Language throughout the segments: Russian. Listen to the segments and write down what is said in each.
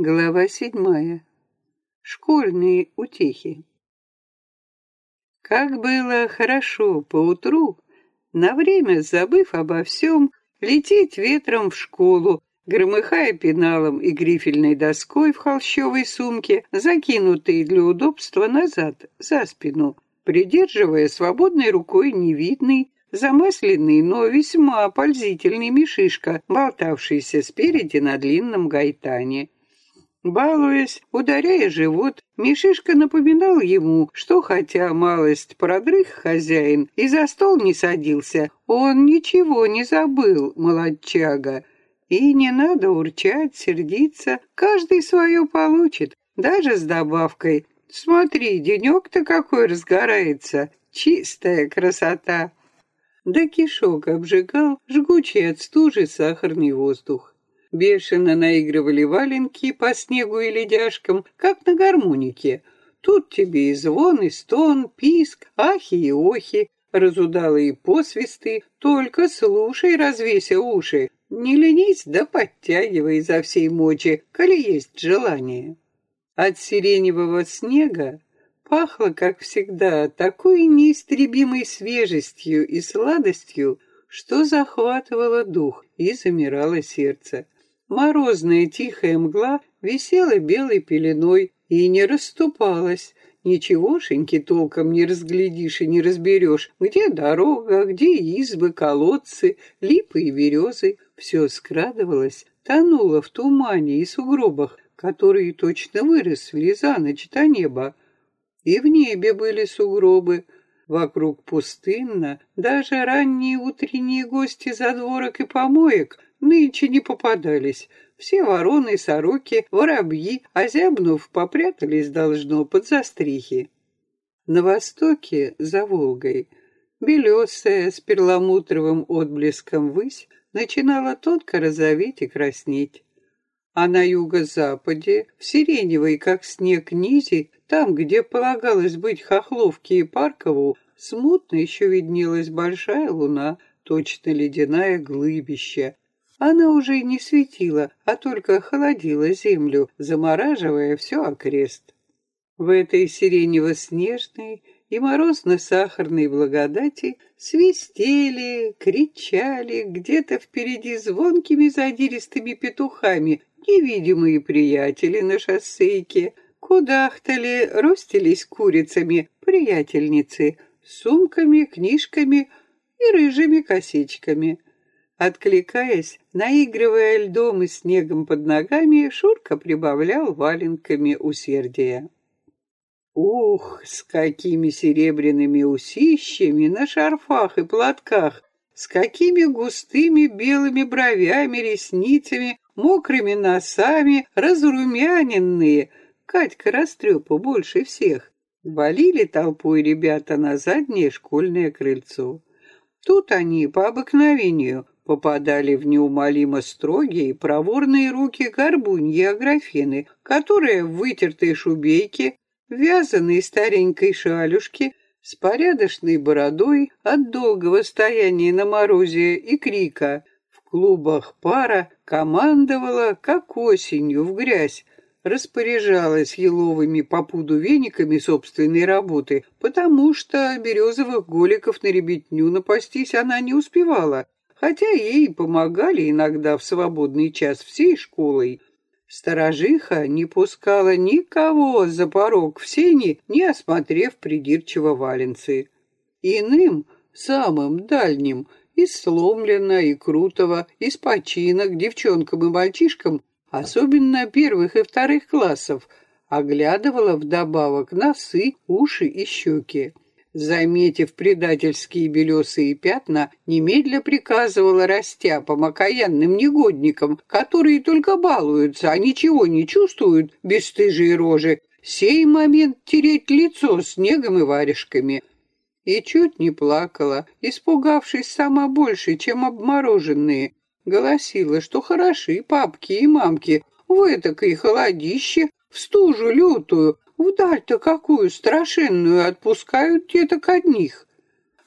Глава седьмая. Школьные утехи. Как было хорошо поутру, на время забыв обо всем, лететь ветром в школу, громыхая пеналом и грифельной доской в холщовой сумке, закинутой для удобства назад, за спину, придерживая свободной рукой невидный, замасленный, но весьма пользительный мешишка, болтавшийся спереди на длинном гайтане. Балуясь, ударяя живот, Мишишка напоминал ему, что хотя малость продрых хозяин и за стол не садился, он ничего не забыл, молодчага. И не надо урчать, сердиться, каждый свое получит, даже с добавкой. Смотри, денек-то какой разгорается, чистая красота. Да кишок обжигал жгучий от стужи сахарный воздух. Бешено наигрывали валенки по снегу и ледяшкам, как на гармонике. Тут тебе и звон, и стон, писк, ахи и охи, разудалые посвисты. Только слушай, развеся уши. Не ленись, да подтягивай изо всей мочи, коли есть желание. От сиреневого снега пахло, как всегда, такой неистребимой свежестью и сладостью, что захватывало дух и замирало сердце. Морозная тихая мгла висела белой пеленой и не расступалась. Ничегошеньки толком не разглядишь и не разберешь, где дорога, где избы, колодцы, липы и березы. Все скрадывалось, тонуло в тумане и сугробах, которые точно выросли за ночь до неба. И в небе были сугробы, Вокруг пустынно, даже ранние утренние гости задворок и помоек нынче не попадались. Все вороны, сороки, воробьи, озябнув, попрятались, должно, под застрихи. На востоке, за Волгой, белесая, с перламутровым отблеском высь, начинала тонко розоветь и краснеть. А на юго-западе, в сиреневой, как снег, низе, там, где полагалось быть Хохловке и Паркову, смутно еще виднелась большая луна, точно ледяная глыбища. Она уже не светила, а только холодила землю, замораживая все окрест. В этой сиренево-снежной и морозно-сахарной благодати свистели, кричали где-то впереди звонкими задиристыми петухами невидимые приятели на шоссейке, кудахтали, ростились курицами приятельницы, сумками, книжками и рыжими косичками. Откликаясь, наигрывая льдом и снегом под ногами, Шурка прибавлял валенками усердия. Ух, с какими серебряными усищами на шарфах и платках, с какими густыми белыми бровями, ресницами, мокрыми носами, разрумяненные. Катька растрепа больше всех. Валили толпой ребята на заднее школьное крыльцо. Тут они по обыкновению попадали в неумолимо строгие проворные руки горбуньи Аграфены, которая в вытертой шубейке, вязаной старенькой шалюшке, с порядочной бородой от долгого стояния на морозе и крика. В клубах пара командовала, как осенью в грязь, распоряжалась еловыми по пуду вениками собственной работы, потому что березовых голиков на ребятню напастись она не успевала, хотя ей помогали иногда в свободный час всей школой. Сторожиха не пускала никого за порог в сени, не осмотрев придирчиво валенцы. Иным, самым дальним, из Сломлена и Крутого, из починок девчонкам и мальчишкам особенно первых и вторых классов, оглядывала вдобавок носы, уши и щеки. Заметив предательские белесые пятна, немедля приказывала растяпам, окаянным негодникам, которые только балуются, а ничего не чувствуют, бесстыжие рожи, сей момент тереть лицо снегом и варежками. И чуть не плакала, испугавшись сама больше, чем обмороженные, Голосила, что хороши папки и мамки в этакой холодище, в стужу лютую, вдаль-то какую страшенную отпускают деток одних.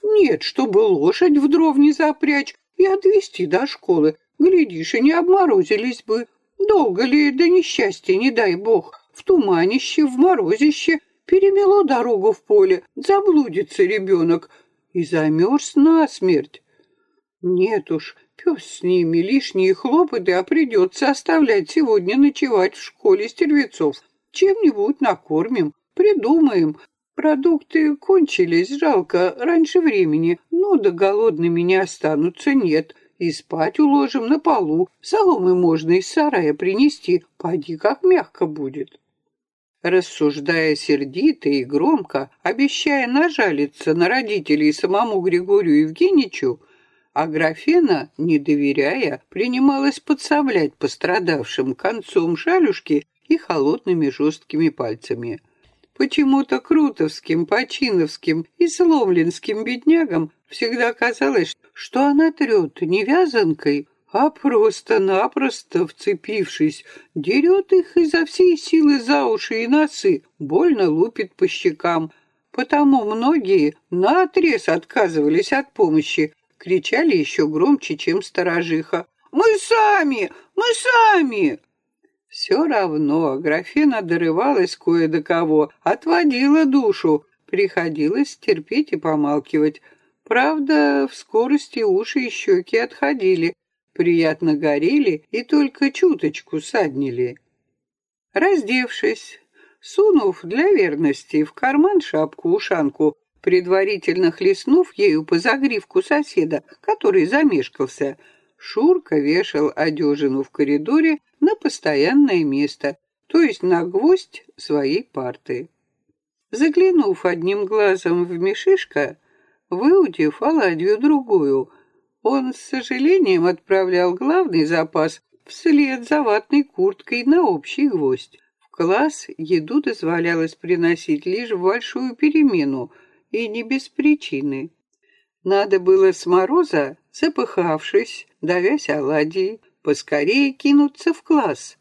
Нет, чтобы лошадь в дров не запрячь и отвезти до школы. Глядишь, и не обморозились бы. Долго ли до несчастья, не дай бог, в туманище, в морозище, перемело дорогу в поле, заблудится ребенок и замерз насмерть. Нет уж, пес с ними, лишние хлопоты, а придется оставлять сегодня ночевать в школе стервецов. Чем-нибудь накормим, придумаем. Продукты кончились, жалко, раньше времени, но да голодными не останутся, нет. И спать уложим на полу, соломы можно из сарая принести, поди как мягко будет. Рассуждая сердито и громко, обещая нажалиться на родителей самому Григорию Евгеньевичу, а графена, не доверяя, принималась подсовлять пострадавшим концом шалюшки и холодными жесткими пальцами. Почему-то крутовским, починовским и сломленским беднягам всегда казалось, что она трет не вязанкой, а просто-напросто, вцепившись, дерет их изо всей силы за уши и носы, больно лупит по щекам. Потому многие наотрез отказывались от помощи, кричали еще громче, чем сторожиха. «Мы сами! Мы сами!» Все равно Графена дорывалась кое до кого, отводила душу, приходилось терпеть и помалкивать. Правда, в скорости уши и щеки отходили, приятно горели и только чуточку саднили. Раздевшись, сунув для верности в карман шапку-ушанку, предварительно хлестнув ею по загривку соседа, который замешкался, Шурка вешал одежину в коридоре на постоянное место, то есть на гвоздь своей парты. Заглянув одним глазом в мешишко, выудив оладью другую, он с сожалением отправлял главный запас вслед за ватной курткой на общий гвоздь. В класс еду дозволялось приносить лишь в большую перемену и не без причины. Надо было с мороза, запыхавшись, давясь оладьей, поскорее кинуться в класс,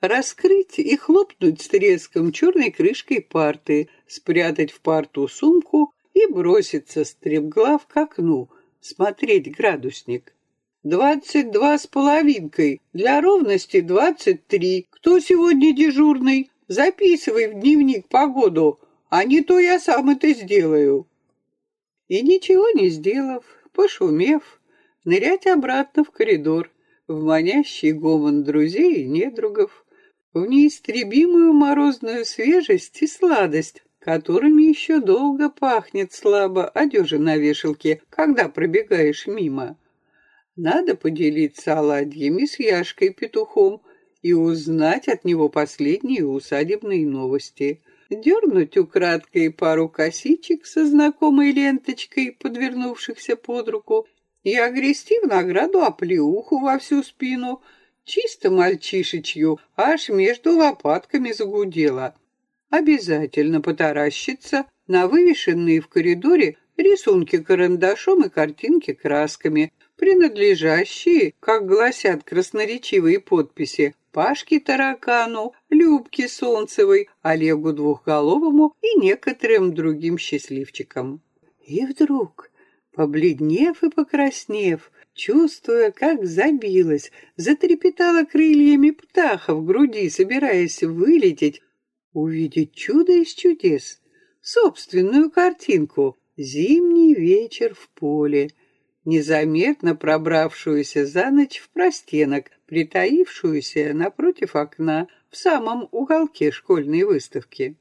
раскрыть и хлопнуть с треском черной крышкой парты, спрятать в парту сумку и броситься стремглав к окну, смотреть градусник. «Двадцать два с половинкой, для ровности двадцать три. Кто сегодня дежурный? Записывай в дневник погоду, а не то я сам это сделаю». И ничего не сделав, пошумев, нырять обратно в коридор, в манящий гомон друзей и недругов, в неистребимую морозную свежесть и сладость, которыми еще долго пахнет слабо одежа на вешалке, когда пробегаешь мимо. Надо поделиться оладьями с Яшкой-петухом и узнать от него последние усадебные новости дернуть украдкой пару косичек со знакомой ленточкой, подвернувшихся под руку, и огрести в награду оплеуху во всю спину, чисто мальчишечью, аж между лопатками загудела. Обязательно потаращиться на вывешенные в коридоре рисунки карандашом и картинки красками, принадлежащие, как гласят красноречивые подписи, Пашке Таракану, Любке Солнцевой, Олегу Двухголовому и некоторым другим счастливчикам. И вдруг, побледнев и покраснев, чувствуя, как забилась, затрепетала крыльями птаха в груди, собираясь вылететь, увидеть чудо из чудес, собственную картинку «Зимний вечер в поле», незаметно пробравшуюся за ночь в простенок, притаившуюся напротив окна в самом уголке школьной выставки.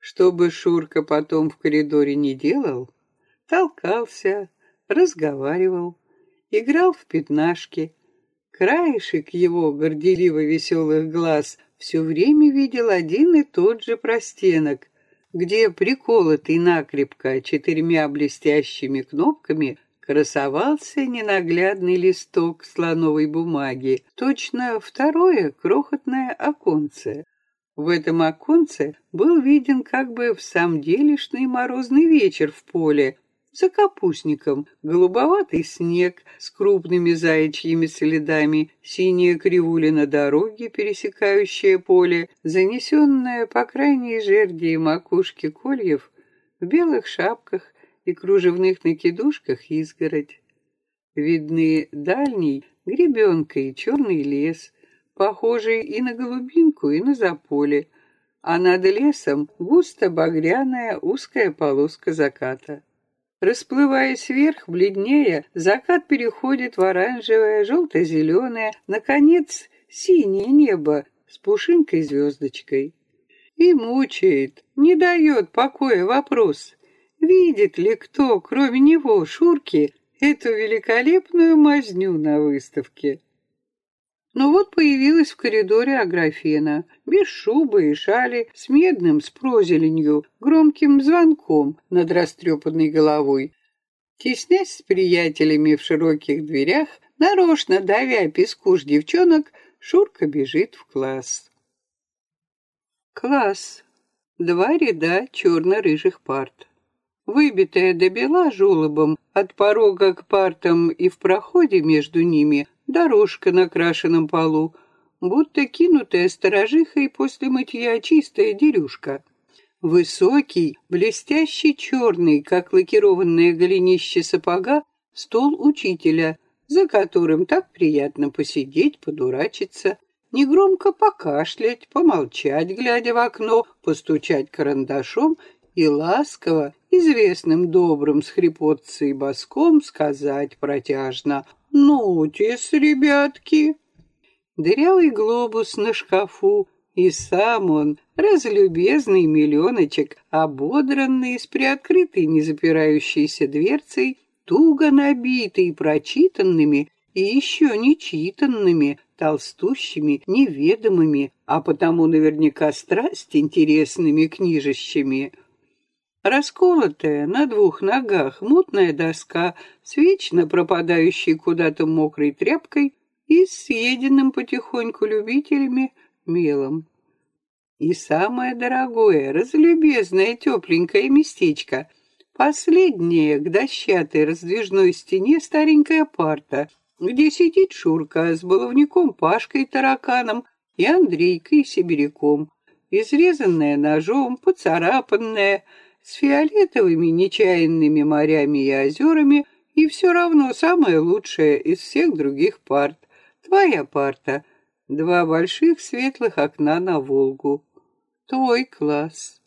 Что бы Шурка потом в коридоре не делал, толкался, разговаривал, играл в пятнашки. Краешек его горделиво веселых глаз все время видел один и тот же простенок, где приколотый накрепко четырьмя блестящими кнопками красовался ненаглядный листок слоновой бумаги, точно второе крохотное оконце. В этом оконце был виден как бы в самом делешный морозный вечер в поле, за капустником, голубоватый снег с крупными заячьими следами, синяя кривулина дороги, пересекающая поле, занесенная по крайней жерди и макушке кольев в белых шапках и кружевных накидушках изгородь. Видны дальний гребенкой черный лес, похожий и на голубинку, и на заполе, а над лесом густо багряная узкая полоска заката. Расплываясь вверх, бледнее, закат переходит в оранжевое, желто-зеленое, наконец, синее небо с пушинкой-звездочкой. И мучает, не дает покоя вопрос, видит ли кто, кроме него, Шурки, эту великолепную мазню на выставке. Но вот появилась в коридоре Аграфена, без шубы и шали, с медным, с прозеленью, громким звонком над растрепанной головой. Теснясь с приятелями в широких дверях, нарочно давя песку ж девчонок, Шурка бежит в класс. Класс. Два ряда черно-рыжих парт. Выбитая до бела жулобом от порога к партам и в проходе между ними дорожка на крашеном полу, будто кинутая сторожихой после мытья чистая дерюшка. Высокий, блестящий черный, как лакированное голенище сапога, стол учителя, за которым так приятно посидеть, подурачиться, негромко покашлять, помолчать, глядя в окно, постучать карандашом и ласково, известным добрым с хрипотцей боском сказать протяжно «Ну-тес, ребятки!» Дырявый глобус на шкафу, и сам он, разлюбезный миллионочек, ободранный с приоткрытой незапирающейся дверцей, туго набитый прочитанными и еще не читанными, толстущими, неведомыми, а потому наверняка страсть интересными книжищами. Расколотая на двух ногах мутная доска с вечно пропадающей куда-то мокрой тряпкой и съеденным потихоньку любителями мелом. И самое дорогое, разлюбезное тепленькое местечко — последнее к дощатой раздвижной стене старенькая парта, где сидит Шурка с баловником Пашкой-тараканом и Андрейкой Сибиряком, изрезанная ножом, поцарапанная — с фиолетовыми нечаянными морями и озерами, и все равно самая лучшая из всех других парт. Твоя парта. Два больших светлых окна на Волгу. Твой класс.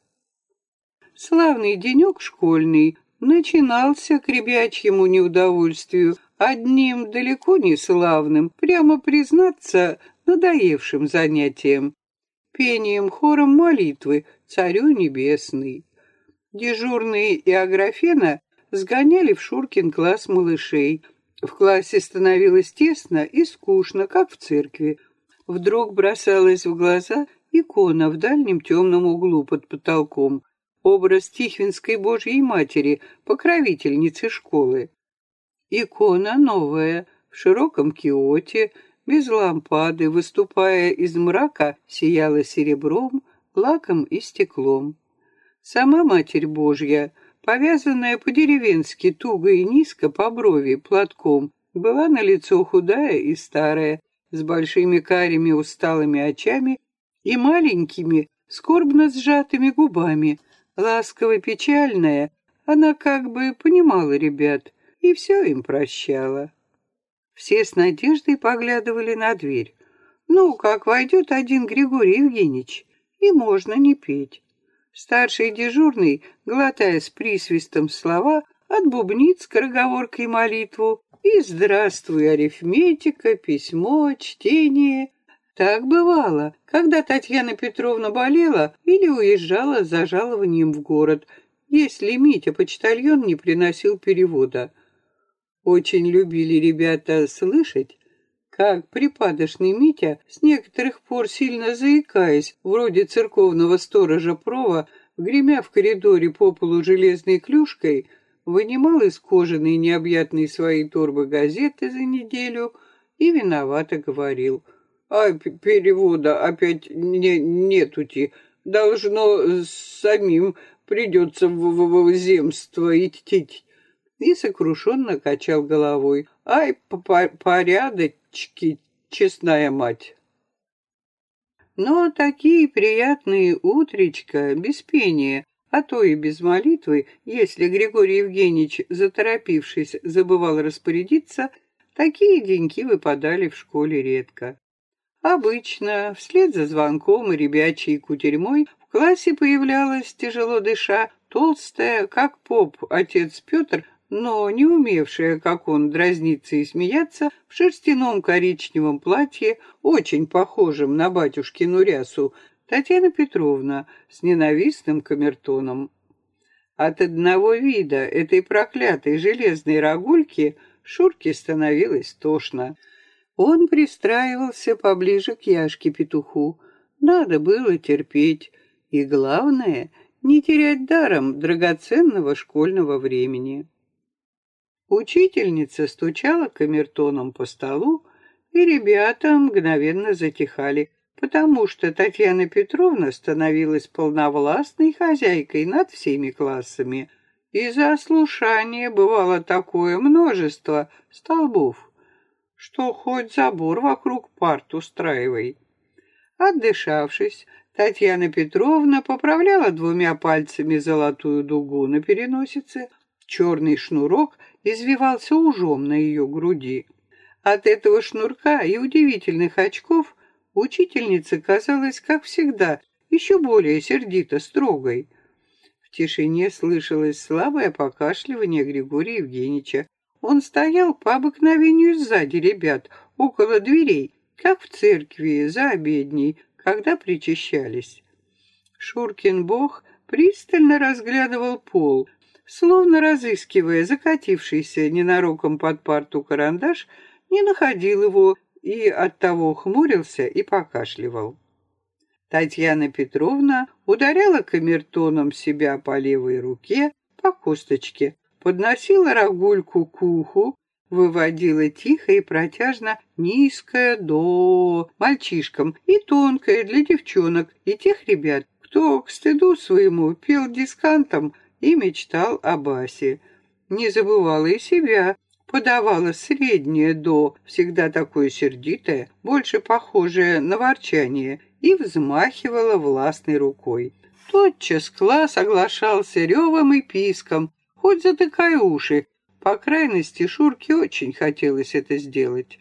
Славный денек школьный начинался к ребячьему неудовольствию одним далеко не славным, прямо признаться, надоевшим занятием. Пением хором молитвы «Царю небесный». Дежурные и Аграфена сгоняли в Шуркин класс малышей. В классе становилось тесно и скучно, как в церкви. Вдруг бросалась в глаза икона в дальнем темном углу под потолком, образ Тихвинской Божьей Матери, покровительницы школы. Икона новая, в широком киоте, без лампады, выступая из мрака, сияла серебром, лаком и стеклом. Сама Матерь Божья, повязанная по-деревенски туго и низко по брови платком, была на лицо худая и старая, с большими карими усталыми очами и маленькими, скорбно сжатыми губами. Ласково-печальная, она как бы понимала ребят и все им прощала. Все с надеждой поглядывали на дверь. Ну, как войдет один Григорий Евгеньевич, и можно не петь. Старший дежурный, глотая с присвистом слова, отбубнит скороговоркой молитву и «Здравствуй, арифметика, письмо, чтение». Так бывало, когда Татьяна Петровна болела или уезжала за жалованием в город, если Митя-почтальон не приносил перевода. Очень любили ребята слышать, как припадочный Митя, с некоторых пор сильно заикаясь, вроде церковного сторожа Прова, гремя в коридоре по полу железной клюшкой, вынимал из кожаной необъятной своей торбы газеты за неделю и виновато говорил. «А перевода опять не нетути. Должно самим придется в, в, в земство идти». И сокрушенно качал головой. «Ай, порядок, Чки, честная мать. Но такие приятные утречка, без пения, а то и без молитвы, если Григорий Евгеньевич, заторопившись, забывал распорядиться, такие деньки выпадали в школе редко. Обычно, вслед за звонком и ребячей кутерьмой, в классе появлялась, тяжело дыша, толстая, как поп, отец Петр, но не умевшая, как он, дразниться и смеяться, в шерстяном коричневом платье, очень похожем на батюшкину рясу, Татьяна Петровна с ненавистным камертоном. От одного вида этой проклятой железной рогульки Шурке становилось тошно. Он пристраивался поближе к Яшке-петуху. Надо было терпеть. И главное, не терять даром драгоценного школьного времени. Учительница стучала камертоном по столу, и ребята мгновенно затихали, потому что Татьяна Петровна становилась полновластной хозяйкой над всеми классами, и за ослушание бывало такое множество столбов, что хоть забор вокруг парт устраивай. Отдышавшись, Татьяна Петровна поправляла двумя пальцами золотую дугу на переносице, черный шнурок извивался ужом на ее груди. От этого шнурка и удивительных очков учительница казалась, как всегда, еще более сердито строгой. В тишине слышалось слабое покашливание Григория Евгеньевича. Он стоял по обыкновению сзади ребят, около дверей, как в церкви, за обедней, когда причащались. Шуркин бог пристально разглядывал пол, словно разыскивая закатившийся ненароком под парту карандаш, не находил его и оттого хмурился и покашливал. Татьяна Петровна ударяла камертоном себя по левой руке, по косточке, подносила рогульку к уху, выводила тихо и протяжно низкое до мальчишкам и тонкое для девчонок и тех ребят, кто к стыду своему пел дискантом и мечтал о басе. Не забывала и себя, подавала среднее до, всегда такое сердитое, больше похожее на ворчание, и взмахивала властной рукой. Тотчас класс оглашался ревом и писком, хоть затыкай уши, по крайности, Шурке очень хотелось это сделать.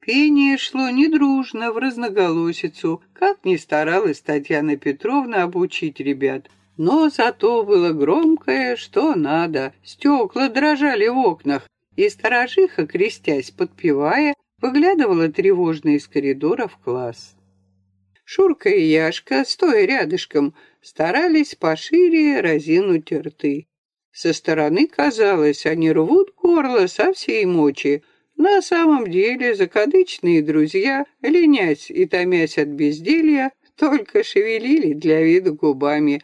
Пение шло недружно, в разноголосицу, как ни старалась Татьяна Петровна обучить ребят. Но зато было громкое, что надо. Стекла дрожали в окнах, и сторожиха, крестясь, подпевая, выглядывала тревожно из коридора в класс. Шурка и Яшка, стоя рядышком, старались пошире разинуть рты. Со стороны казалось, они рвут горло со всей мочи. На самом деле закадычные друзья, ленясь и томясь от безделья, только шевелили для вида губами,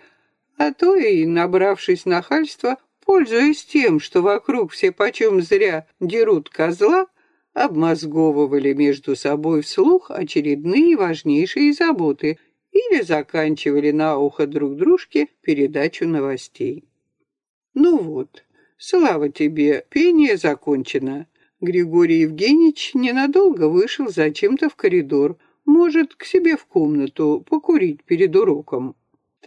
а то и, набравшись нахальства, пользуясь тем, что вокруг все почем зря дерут козла, обмозговывали между собой вслух очередные важнейшие заботы или заканчивали на ухо друг дружке передачу новостей. Ну вот, слава тебе, пение закончено. Григорий Евгеньевич ненадолго вышел зачем-то в коридор, может, к себе в комнату покурить перед уроком.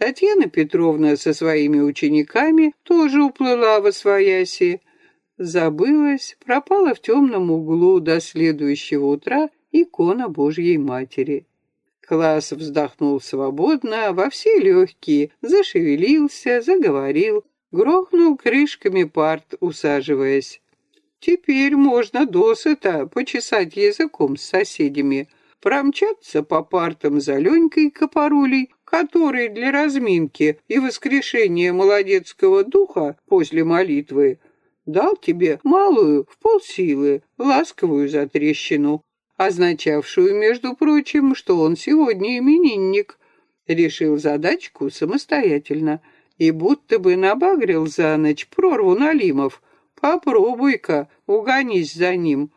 Татьяна Петровна со своими учениками тоже уплыла во свояси. Забылась, пропала в темном углу до следующего утра икона Божьей Матери. Класс вздохнул свободно, во все легкие, зашевелился, заговорил, Грохнул крышками парт, усаживаясь. Теперь можно досыта почесать языком с соседями, промчаться по партам за Ленькой Копорулей, который для разминки и воскрешения молодецкого духа после молитвы дал тебе малую в полсилы, ласковую затрещину, означавшую, между прочим, что он сегодня именинник. Решил задачку самостоятельно — и будто бы набагрил за ночь прорву налимов. Попробуй-ка, угонись за ним.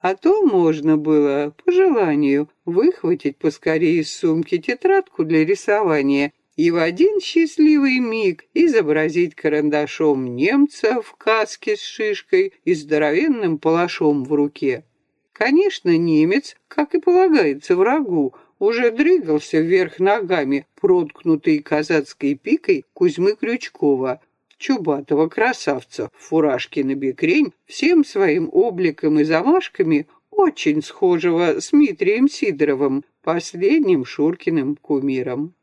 А то можно было, по желанию, выхватить поскорее из сумки тетрадку для рисования и в один счастливый миг изобразить карандашом немца в каске с шишкой и здоровенным палашом в руке. Конечно, немец, как и полагается врагу, уже дрыгался вверх ногами, проткнутый казацкой пикой Кузьмы Крючкова, чубатого красавца в фуражке на бекрень, всем своим обликом и замашками очень схожего с Дмитрием Сидоровым, последним Шуркиным кумиром.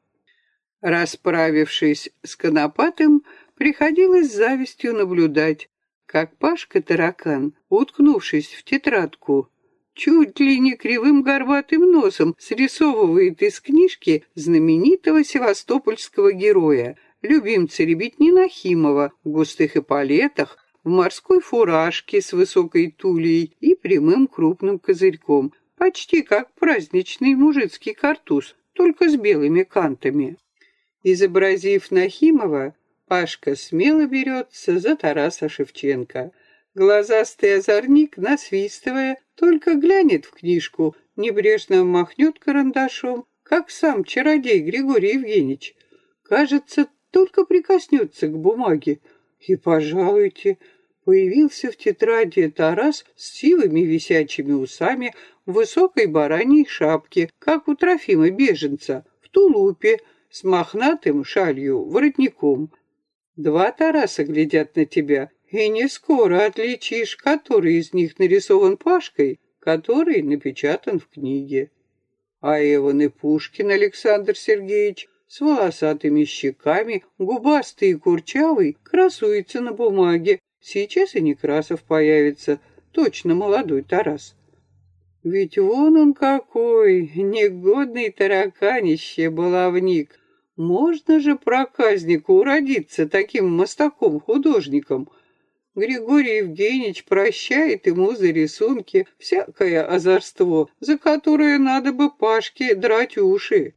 Расправившись с Конопатым, приходилось с завистью наблюдать, как Пашка-таракан, уткнувшись в тетрадку, чуть ли не кривым горбатым носом срисовывает из книжки знаменитого севастопольского героя, любимца ребятни Нахимова в густых эполетах, в морской фуражке с высокой тулей и прямым крупным козырьком, почти как праздничный мужицкий картуз, только с белыми кантами. Изобразив Нахимова, Пашка смело берется за Тараса Шевченко. Глазастый озорник, насвистывая, только глянет в книжку, небрежно махнет карандашом, как сам чародей Григорий Евгеньевич. Кажется, только прикоснется к бумаге. И, пожалуйте, появился в тетради Тарас с сивыми висячими усами, в высокой бараньей шапке, как у Трофима Беженца, в тулупе, с мохнатым шалью, воротником. Два Тараса глядят на тебя, и не скоро отличишь, который из них нарисован Пашкой, который напечатан в книге. А Иван и Пушкин Александр Сергеевич с волосатыми щеками, губастый и курчавый, красуется на бумаге. Сейчас и Некрасов появится, точно молодой Тарас. Ведь вон он какой, негодный тараканище баловник. Можно же проказнику уродиться таким мостаком-художником. Григорий Евгеньевич прощает ему за рисунки всякое озорство, за которое надо бы Пашке драть уши.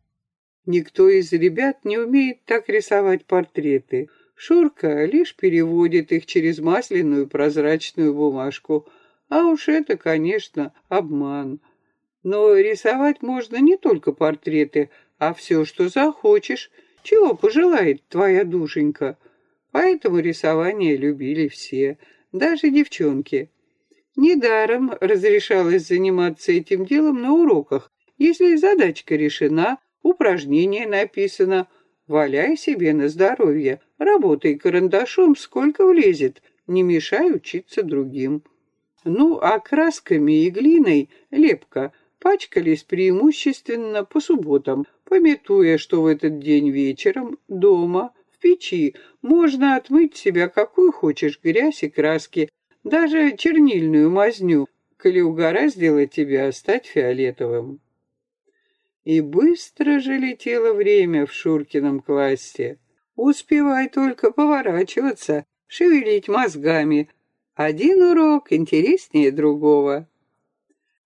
Никто из ребят не умеет так рисовать портреты. Шурка лишь переводит их через масляную прозрачную бумажку. А уж это, конечно, обман. Но рисовать можно не только портреты, а все, что захочешь, чего пожелает твоя душенька. Поэтому рисование любили все, даже девчонки. Недаром разрешалось заниматься этим делом на уроках, если задачка решена, упражнение написано. Валяй себе на здоровье, работай карандашом, сколько влезет, не мешай учиться другим. Ну, а красками и глиной лепка пачкались преимущественно по субботам, пометуя, что в этот день вечером дома, в печи, можно отмыть себя какую хочешь грязь и краски, даже чернильную мазню, коли угораздило тебя стать фиолетовым. И быстро же летело время в Шуркином классе. Успевай только поворачиваться, шевелить мозгами. Один урок интереснее другого.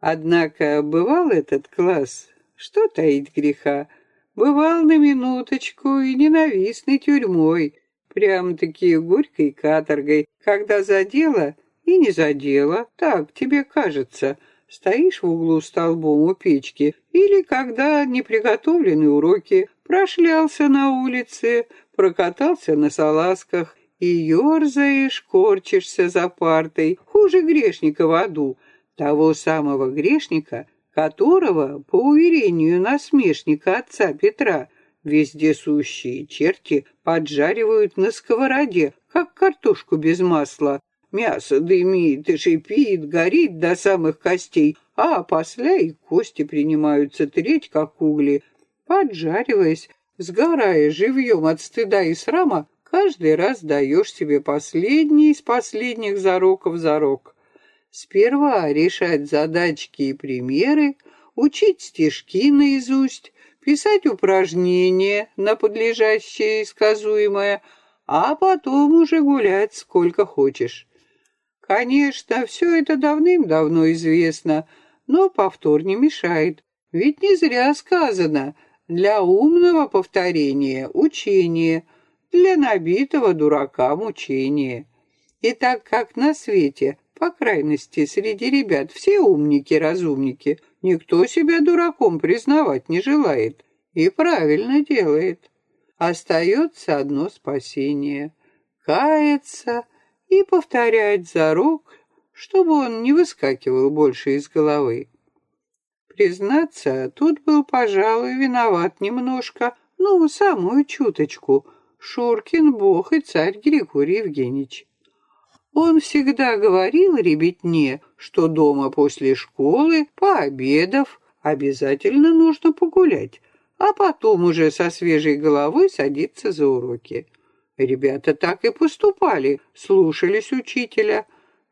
Однако бывал этот класс, что таить греха, бывал на минуточку и ненавистной тюрьмой, прям-таки горькой каторгой, когда за дело и не за дело, так тебе кажется — стоишь в углу столбом у печки, или когда неприготовленные уроки, прошлялся на улице, прокатался на салазках и ерзаешь, корчишься за партой, хуже грешника в аду, того самого грешника, которого, по уверению насмешника отца Петра, вездесущие черти поджаривают на сковороде, как картошку без масла, Мясо дымит и шипит, горит до самых костей, а после и кости принимаются треть, как угли. Поджариваясь, сгорая живьем от стыда и срама, каждый раз даешь себе последний из последних зароков зарок. Сперва решать задачки и примеры, учить стишки наизусть, писать упражнения на подлежащее и сказуемое, а потом уже гулять сколько хочешь. Конечно, все это давным-давно известно, но повтор не мешает. Ведь не зря сказано «для умного повторения учение, для набитого дурака мучение». И так как на свете, по крайности, среди ребят все умники-разумники, никто себя дураком признавать не желает. И правильно делает. Остается одно спасение — каяться и повторять зарок, чтобы он не выскакивал больше из головы. Признаться, тут был, пожалуй, виноват немножко, ну, самую чуточку, Шуркин бог и царь Григорий Евгеньевич. Он всегда говорил ребятне, что дома после школы, пообедав, обязательно нужно погулять, а потом уже со свежей головой садиться за уроки. Ребята так и поступали, слушались учителя.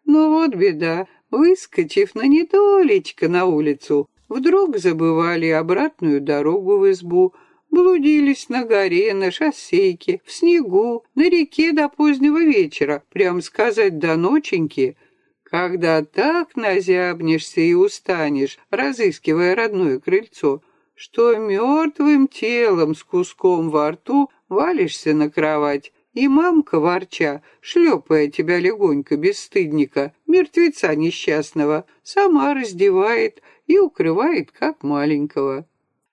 Но вот беда, выскочив на недолечко на улицу, вдруг забывали обратную дорогу в избу, блудились на горе, на шоссейке, в снегу, на реке до позднего вечера, прям сказать до ноченьки, когда так назябнешься и устанешь, разыскивая родное крыльцо, что мертвым телом с куском во рту валишься на кровать, и мамка, ворча, шлепая тебя легонько, бесстыдника, мертвеца несчастного, сама раздевает и укрывает, как маленького.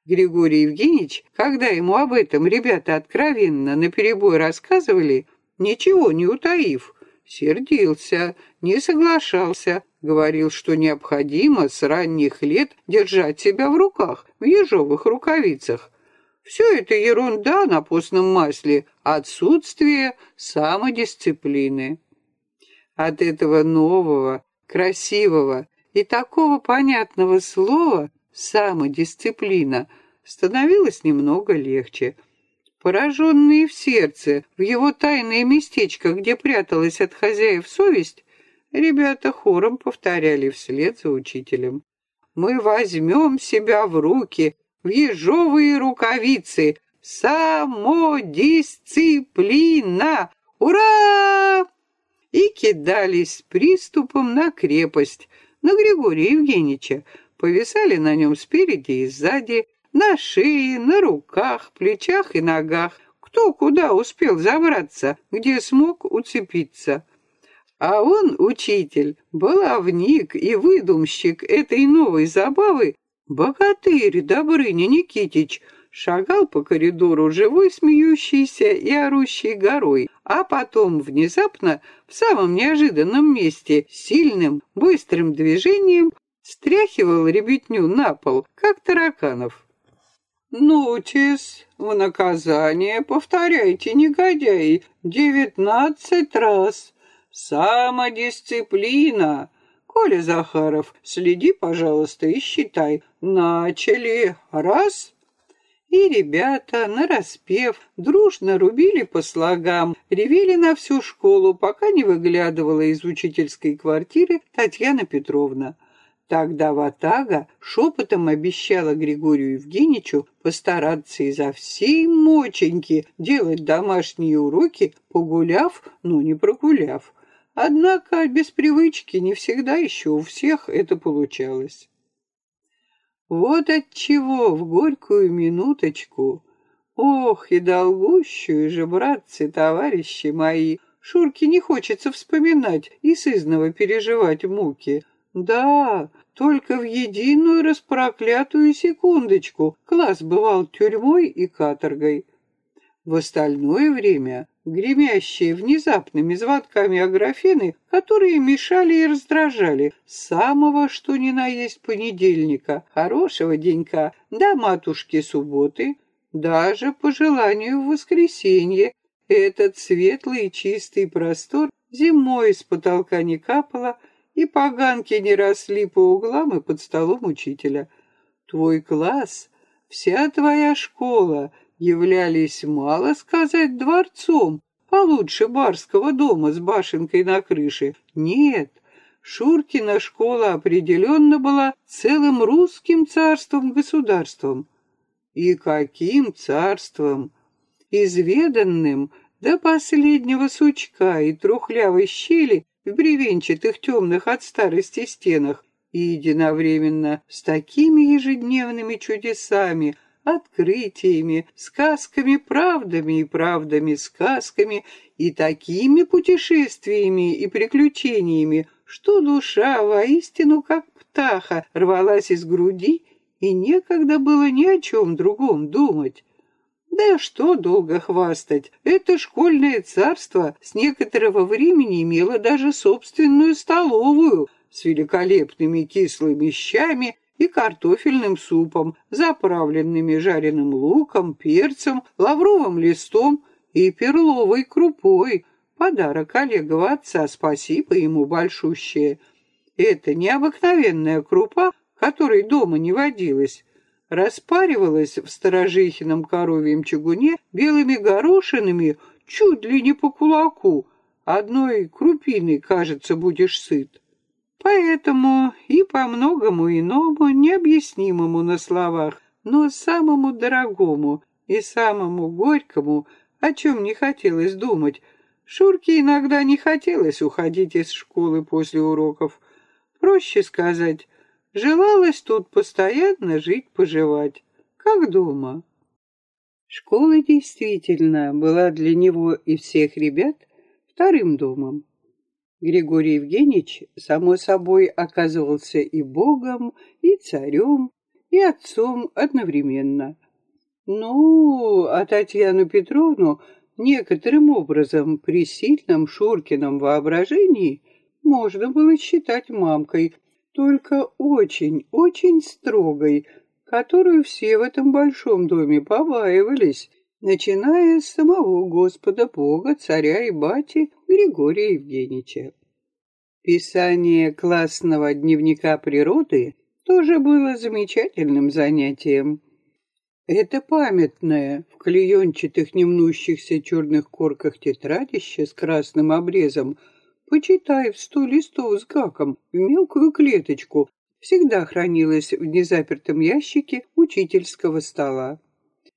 Григорий Евгеньевич, когда ему об этом ребята откровенно наперебой рассказывали, ничего не утаив, сердился, не соглашался, говорил, что необходимо с ранних лет держать себя в руках, в ежовых рукавицах. Все это ерунда на постном масле, отсутствие самодисциплины. От этого нового, красивого и такого понятного слова самодисциплина становилось немного легче. Пораженные в сердце, в его тайное местечко, где пряталась от хозяев совесть, ребята хором повторяли вслед за учителем. «Мы возьмем себя в руки, в ежовые рукавицы, самодисциплина! Ура!» И кидались приступом на крепость, на Григория Евгеньевича, повисали на нем спереди и сзади, на шее, на руках, плечах и ногах. Кто куда успел забраться, где смог уцепиться. А он, учитель, баловник и выдумщик этой новой забавы, богатырь Добрыня Никитич, шагал по коридору живой, смеющийся и орущей горой, а потом внезапно, в самом неожиданном месте, сильным, быстрым движением стряхивал ребятню на пол, как тараканов. «Ну-тис, в наказание повторяйте, негодяи, девятнадцать раз. Самодисциплина!» Коля Захаров, следи, пожалуйста, и считай. Начали. Раз. И ребята, нараспев, дружно рубили по слогам, ревели на всю школу, пока не выглядывала из учительской квартиры Татьяна Петровна. Тогда Ватага шепотом обещала Григорию Евгеньевичу постараться изо всей моченьки делать домашние уроки, погуляв, но не прогуляв. Однако без привычки не всегда еще у всех это получалось. Вот отчего в горькую минуточку, ох, и долгущую же, братцы, товарищи мои, Шурке не хочется вспоминать и сызново переживать муки — да, только в единую распроклятую секундочку класс бывал тюрьмой и каторгой. В остальное время гремящие внезапными звонками аграфены, которые мешали и раздражали самого что ни на есть понедельника, хорошего денька, до матушки субботы, даже по желанию в воскресенье, этот светлый чистый простор зимой с потолка не капало, и поганки не росли по углам и под столом учителя. Твой класс, вся твоя школа являлись, мало сказать, дворцом, получше барского дома с башенкой на крыше. Нет, Шуркина школа определенно была целым русским царством-государством. И каким царством? Изведанным до последнего сучка и трухлявой щели в бревенчатых темных от старости стенах и единовременно с такими ежедневными чудесами, открытиями, сказками, правдами и правдами, сказками и такими путешествиями и приключениями, что душа воистину как птаха рвалась из груди, и некогда было ни о чем другом думать. Да что долго хвастать, это школьное царство с некоторого времени имело даже собственную столовую с великолепными кислыми щами и картофельным супом, заправленными жареным луком, перцем, лавровым листом и перловой крупой. подарок Олегова отца, спасибо ему большущее. Это необыкновенная крупа, которой дома не водилось, распаривалась в сторожихином коровьем чугуне белыми горошинами чуть ли не по кулаку. Одной крупиной, кажется, будешь сыт. Поэтому и по многому иному, необъяснимому на словах, но самому дорогому и самому горькому, о чем не хотелось думать, Шурке иногда не хотелось уходить из школы после уроков. Проще сказать, желалось тут постоянно жить-поживать, как дома. Школа действительно была для него и всех ребят вторым домом. Григорий Евгеньевич, само собой, оказывался и богом, и царем, и отцом одновременно. Ну, а Татьяну Петровну некоторым образом при сильном Шуркином воображении можно было считать мамкой, только очень-очень строгой, которую все в этом большом доме побаивались, начиная с самого Господа Бога, царя и бати Григория Евгеньевича. Писание классного дневника природы тоже было замечательным занятием. Это памятное, в клеенчатых немнущихся черных корках тетрадище с красным обрезом, почитай в сто листов с гаком, в мелкую клеточку, всегда хранилось в незапертом ящике учительского стола.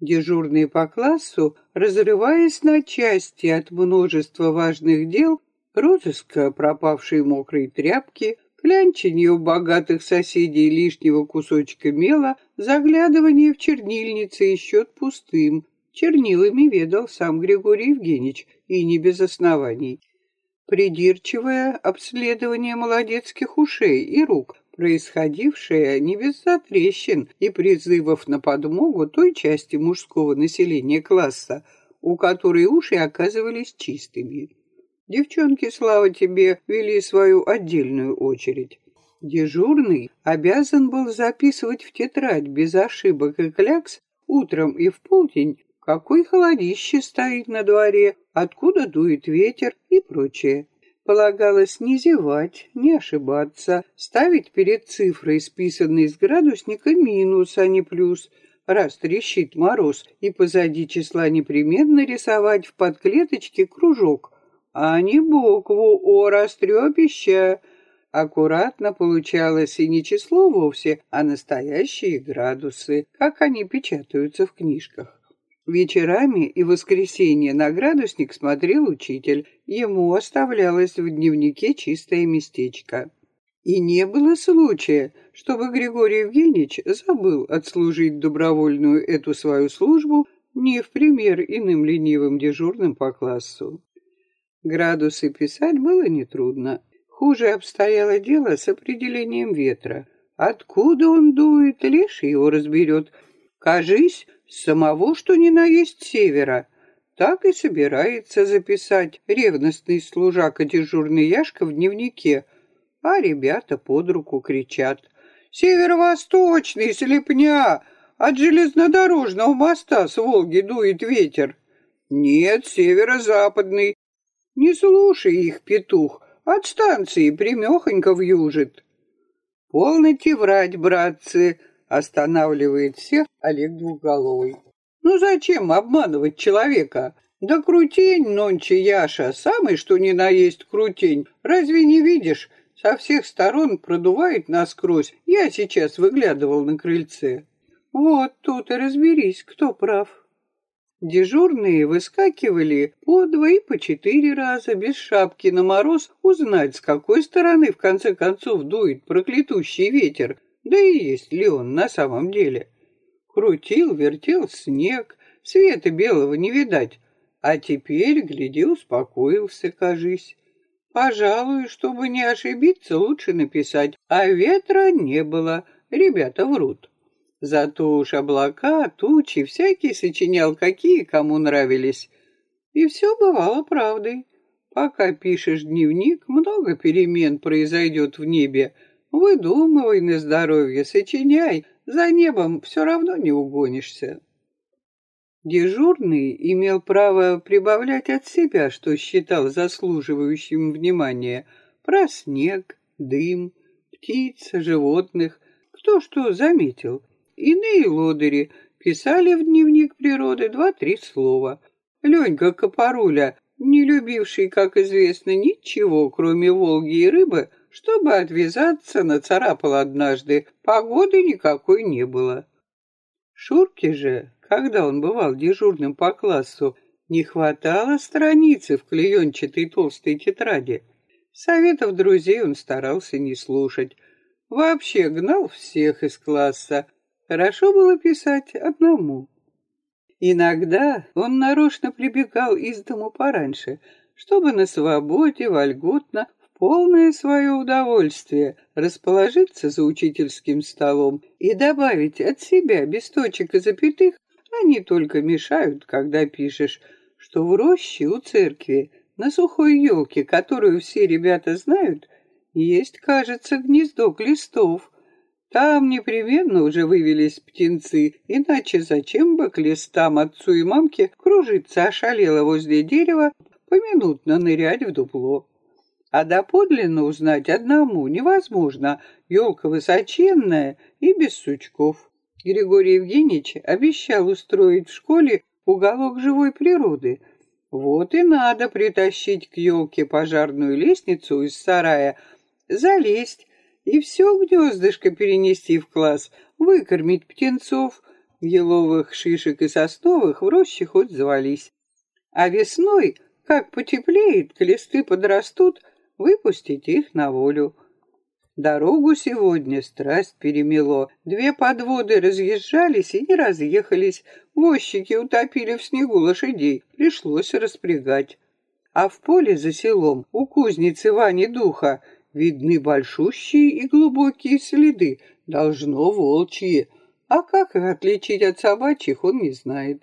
Дежурный по классу, разрываясь на части от множества важных дел, розыска пропавшей мокрой тряпки, клянченье у богатых соседей лишнего кусочка мела, заглядывание в чернильницы и счет пустым. Чернилами ведал сам Григорий Евгеньевич, и не без оснований. Придирчивое обследование молодецких ушей и рук, происходившее не без затрещин и призывов на подмогу той части мужского населения класса, у которой уши оказывались чистыми. Девчонки, слава тебе, вели свою отдельную очередь. Дежурный обязан был записывать в тетрадь без ошибок и клякс утром и в полдень, какой холодище стоит на дворе, откуда дует ветер и прочее. Полагалось не зевать, не ошибаться, ставить перед цифрой, списанной с градусника, минус, а не плюс, раз трещит мороз, и позади числа непременно рисовать в подклеточке кружок – а не букву «О» растрепища. Аккуратно получалось и не число вовсе, а настоящие градусы, как они печатаются в книжках. Вечерами и воскресенье на градусник смотрел учитель. Ему оставлялось в дневнике чистое местечко. И не было случая, чтобы Григорий Евгеньевич забыл отслужить добровольную эту свою службу не в пример иным ленивым дежурным по классу. Градусы писать было нетрудно. Хуже обстояло дело с определением ветра. Откуда он дует, лишь его разберет. Кажись, самого, что ни на есть севера. Так и собирается записать ревностный служака дежурный Яшка в дневнике. А ребята под руку кричат. «Северо-восточный, слепня! От железнодорожного моста с Волги дует ветер!» «Нет, северо-западный, не слушай их, петух, от станции примехонько вьюжит. Полноте врать, братцы, останавливает всех Олег Двухголовый. Ну зачем обманывать человека? Да крутень нонче Яша, самый что ни на есть крутень. Разве не видишь? Со всех сторон продувает насквозь. Я сейчас выглядывал на крыльце. Вот тут и разберись, кто прав. Дежурные выскакивали по два и по четыре раза без шапки на мороз узнать, с какой стороны в конце концов дует проклятущий ветер, да и есть ли он на самом деле. Крутил, вертел снег, света белого не видать, а теперь, гляди, успокоился, кажись. Пожалуй, чтобы не ошибиться, лучше написать, а ветра не было, ребята врут. Зато уж облака, тучи, всякий сочинял, какие кому нравились. И все бывало правдой. Пока пишешь дневник, много перемен произойдет в небе. Выдумывай на здоровье, сочиняй, за небом все равно не угонишься. Дежурный имел право прибавлять от себя, что считал заслуживающим внимания, про снег, дым, птиц, животных, кто что заметил. Иные лодыри писали в дневник природы два-три слова. Ленька Копоруля, не любивший, как известно, ничего, кроме Волги и рыбы, чтобы отвязаться, нацарапал однажды. Погоды никакой не было. Шурке же, когда он бывал дежурным по классу, не хватало страницы в клеенчатой толстой тетради. Советов друзей он старался не слушать. Вообще гнал всех из класса. Хорошо было писать одному. Иногда он нарочно прибегал из дому пораньше, чтобы на свободе, вольготно, полное свое удовольствие расположиться за учительским столом и добавить от себя без точек и запятых, они только мешают, когда пишешь, что в роще у церкви на сухой елке, которую все ребята знают, есть, кажется, гнездо глистов. Там непременно уже вывелись птенцы, иначе зачем бы к листам отцу и мамке кружиться ошалело возле дерева, поминутно нырять в дупло. А доподлинно узнать одному невозможно, елка высоченная и без сучков. Григорий Евгеньевич обещал устроить в школе уголок живой природы. Вот и надо притащить к елке пожарную лестницу из сарая, залезть и все гнездышко перенести в класс, выкормить птенцов, еловых шишек и сосновых в роще хоть завались. А весной, как потеплеет, клесты подрастут, выпустить их на волю. Дорогу сегодня страсть перемело. Две подводы разъезжались и не разъехались. Возчики утопили в снегу лошадей. Пришлось распрягать. А в поле за селом у кузницы Вани Духа видны большущие и глубокие следы, должно волчьи. А как их отличить от собачьих, он не знает.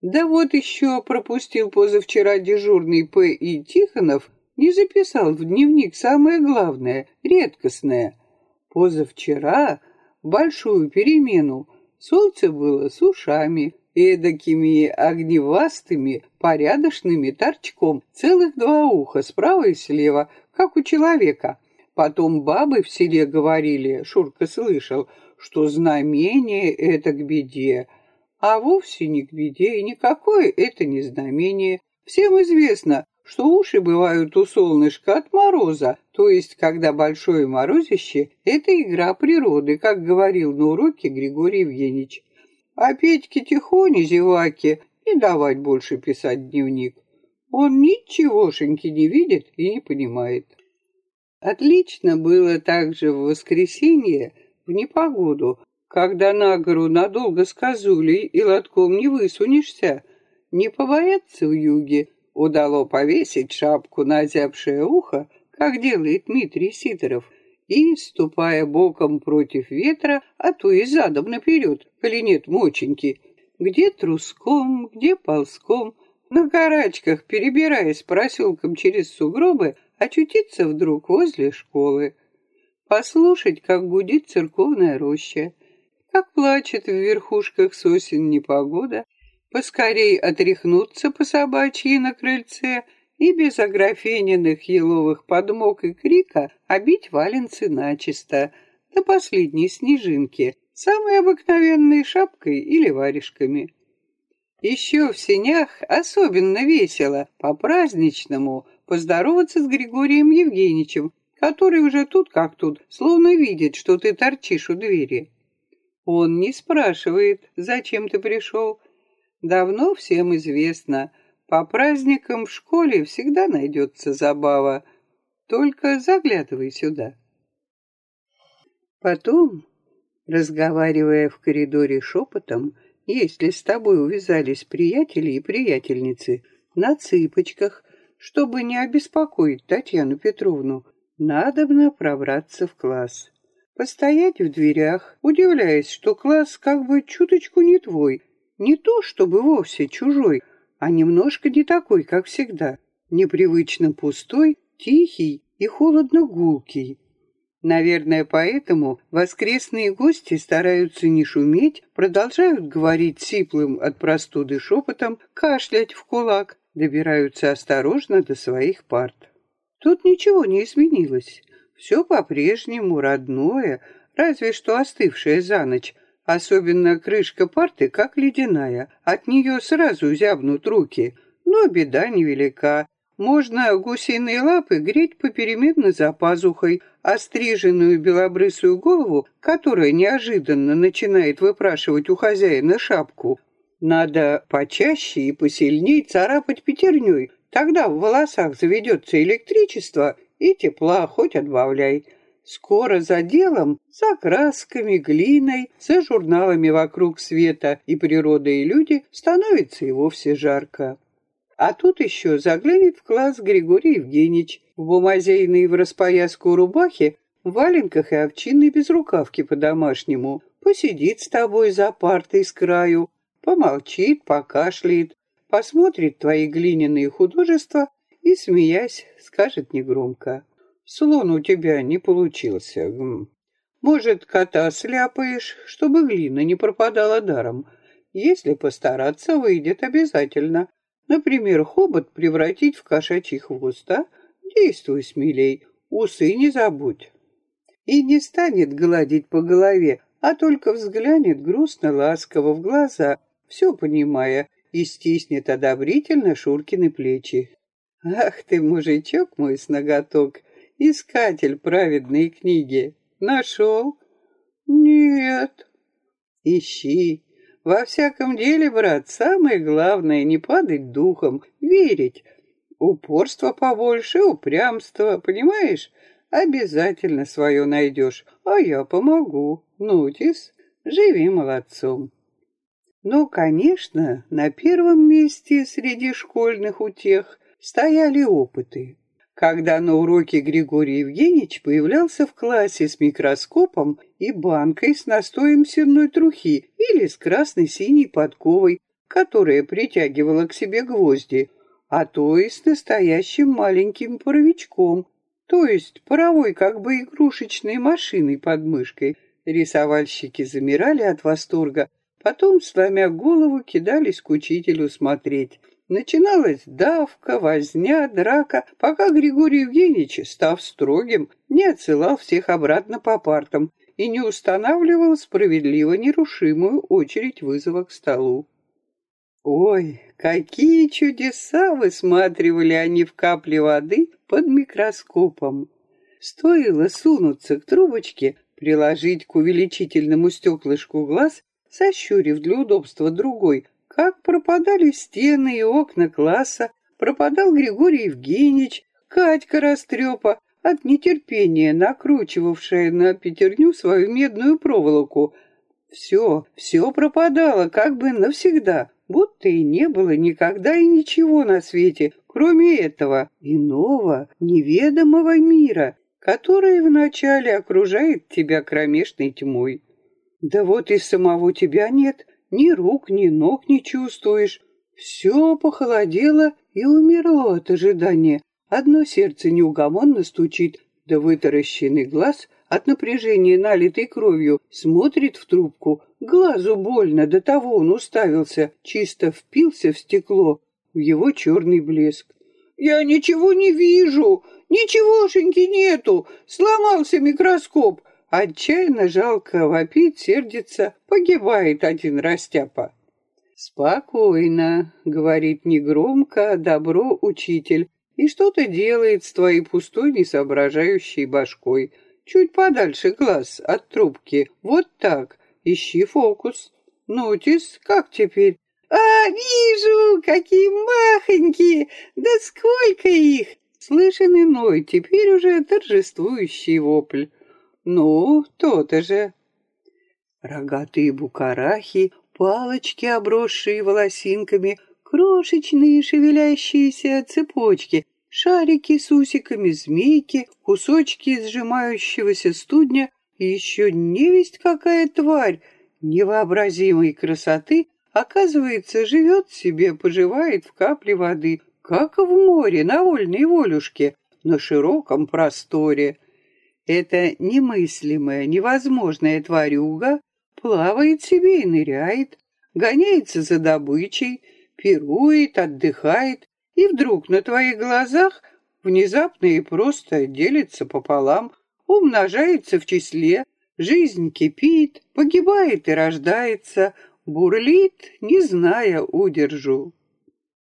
Да вот еще пропустил позавчера дежурный П. И. Тихонов, не записал в дневник самое главное, редкостное. Позавчера, большую перемену, солнце было с ушами, эдакими огневастыми, порядочными торчком, целых два уха, справа и слева, как у человека. Потом бабы в селе говорили, Шурка слышал, что знамение — это к беде. А вовсе не к беде, и никакое это не знамение. Всем известно, что уши бывают у солнышка от мороза, то есть, когда большое морозище — это игра природы, как говорил на уроке Григорий Евгеньевич. А Петьке Тихоне, зеваке, не давать больше писать дневник. Он ничегошеньки не видит и не понимает. Отлично было также в воскресенье, в непогоду, когда на гору надолго с козулей и лотком не высунешься. Не побояться в юге, удало повесить шапку на озябшее ухо, как делает Дмитрий Сидоров, и, ступая боком против ветра, а то и задом наперед, коли нет моченьки, где труском, где ползком, на карачках, перебираясь проселком через сугробы, очутиться вдруг возле школы. Послушать, как гудит церковная роща, как плачет в верхушках сосен непогода, поскорей отряхнуться по собачьи на крыльце и без аграфененных еловых подмог и крика обить валенцы начисто, до последней снежинки, самой обыкновенной шапкой или варежками. Еще в сенях особенно весело, по-праздничному, поздороваться с Григорием Евгеньевичем, который уже тут как тут, словно видит, что ты торчишь у двери. Он не спрашивает, зачем ты пришел, Давно всем известно, по праздникам в школе всегда найдется забава. Только заглядывай сюда. Потом, разговаривая в коридоре шепотом, если с тобой увязались приятели и приятельницы, на цыпочках, чтобы не обеспокоить Татьяну Петровну, надобно пробраться в класс. Постоять в дверях, удивляясь, что класс как бы чуточку не твой, не то чтобы вовсе чужой, а немножко не такой, как всегда. Непривычно пустой, тихий и холодно гулкий. Наверное, поэтому воскресные гости стараются не шуметь, продолжают говорить сиплым от простуды шепотом, кашлять в кулак, добираются осторожно до своих парт. Тут ничего не изменилось. Все по-прежнему родное, разве что остывшее за ночь. Особенно крышка парты, как ледяная. От нее сразу зябнут руки. Но беда невелика. Можно гусиные лапы греть попеременно за пазухой, а стриженную белобрысую голову, которая неожиданно начинает выпрашивать у хозяина шапку, надо почаще и посильней царапать пятерней. Тогда в волосах заведется электричество, и тепла хоть отбавляй. Скоро за делом, за красками, глиной, за журналами вокруг света и природа и люди становится и вовсе жарко. А тут еще заглянет в класс Григорий Евгеньевич в бумазейной в распояску рубахе, в валенках и овчинной безрукавке по-домашнему, посидит с тобой за партой с краю, помолчит, покашляет, посмотрит твои глиняные художества и, смеясь, скажет негромко. «Слон у тебя не получился. Может, кота сляпаешь, чтобы глина не пропадала даром. Если постараться, выйдет обязательно. Например, хобот превратить в кошачий хвост, а? Действуй смелей, усы не забудь. И не станет гладить по голове, а только взглянет грустно-ласково в глаза, все понимая, и стиснет одобрительно Шуркины плечи. Ах ты, мужичок мой с ноготок, искатель праведной книги. Нашел? Нет. Ищи, во всяком деле, брат, самое главное не падать духом, верить. Упорство побольше, упрямство, понимаешь? Обязательно свое найдешь, а я помогу. Нутис, живи молодцом. Ну, конечно, на первом месте среди школьных утех стояли опыты. Когда на уроке Григорий Евгеньевич появлялся в классе с микроскопом и банкой с настоем сенной трухи или с красной-синей подковой, которая притягивала к себе гвозди, а то и с настоящим маленьким паровичком, то есть паровой как бы игрушечной машиной под мышкой. Рисовальщики замирали от восторга, потом, сломя голову, кидались к учителю смотреть. Начиналась давка, возня, драка, пока Григорий Евгеньевич, став строгим, не отсылал всех обратно по партам и не устанавливал справедливо нерушимую очередь вызова к столу. Ой, какие чудеса высматривали они в капле воды под микроскопом. Стоило сунуться к трубочке, приложить к увеличительному стеклышку глаз, сощурив для удобства другой, как пропадали стены и окна класса, пропадал Григорий Евгеньевич, Катька Растрепа, от нетерпения накручивавшая на пятерню свою медную проволоку. Все, все пропадало как бы навсегда, будто и не было никогда и ничего на свете, кроме этого иного, неведомого мира, который вначале окружает тебя кромешной тьмой. Да вот и самого тебя нет, ни рук, ни ног не чувствуешь. Все похолодело и умерло от ожидания. Одно сердце неугомонно стучит, да вытаращенный глаз от напряжения, налитой кровью, смотрит в трубку. Глазу больно, до того он уставился, чисто впился в стекло, в его черный блеск. «Я ничего не вижу! Ничегошеньки нету! Сломался микроскоп! Отчаянно жалко вопит, сердится, погибает один растяпа. «Спокойно», — говорит негромко, добро учитель, и что-то делает с твоей пустой, несоображающей башкой. Чуть подальше глаз от трубки. Вот так. Ищи фокус. Нотис, как теперь? «А, вижу! Какие махонькие! Да сколько их!» Слышен иной, теперь уже торжествующий вопль. Ну, то-то же. Рогатые букарахи, палочки, обросшие волосинками, крошечные шевелящиеся цепочки, шарики с усиками, змейки, кусочки сжимающегося студня и еще невесть какая тварь невообразимой красоты, оказывается, живет себе, поживает в капле воды, как в море на вольной волюшке, на широком просторе. Эта немыслимая, невозможная тварюга плавает себе и ныряет, гоняется за добычей, пирует, отдыхает, и вдруг на твоих глазах внезапно и просто делится пополам, умножается в числе, жизнь кипит, погибает и рождается, бурлит, не зная удержу.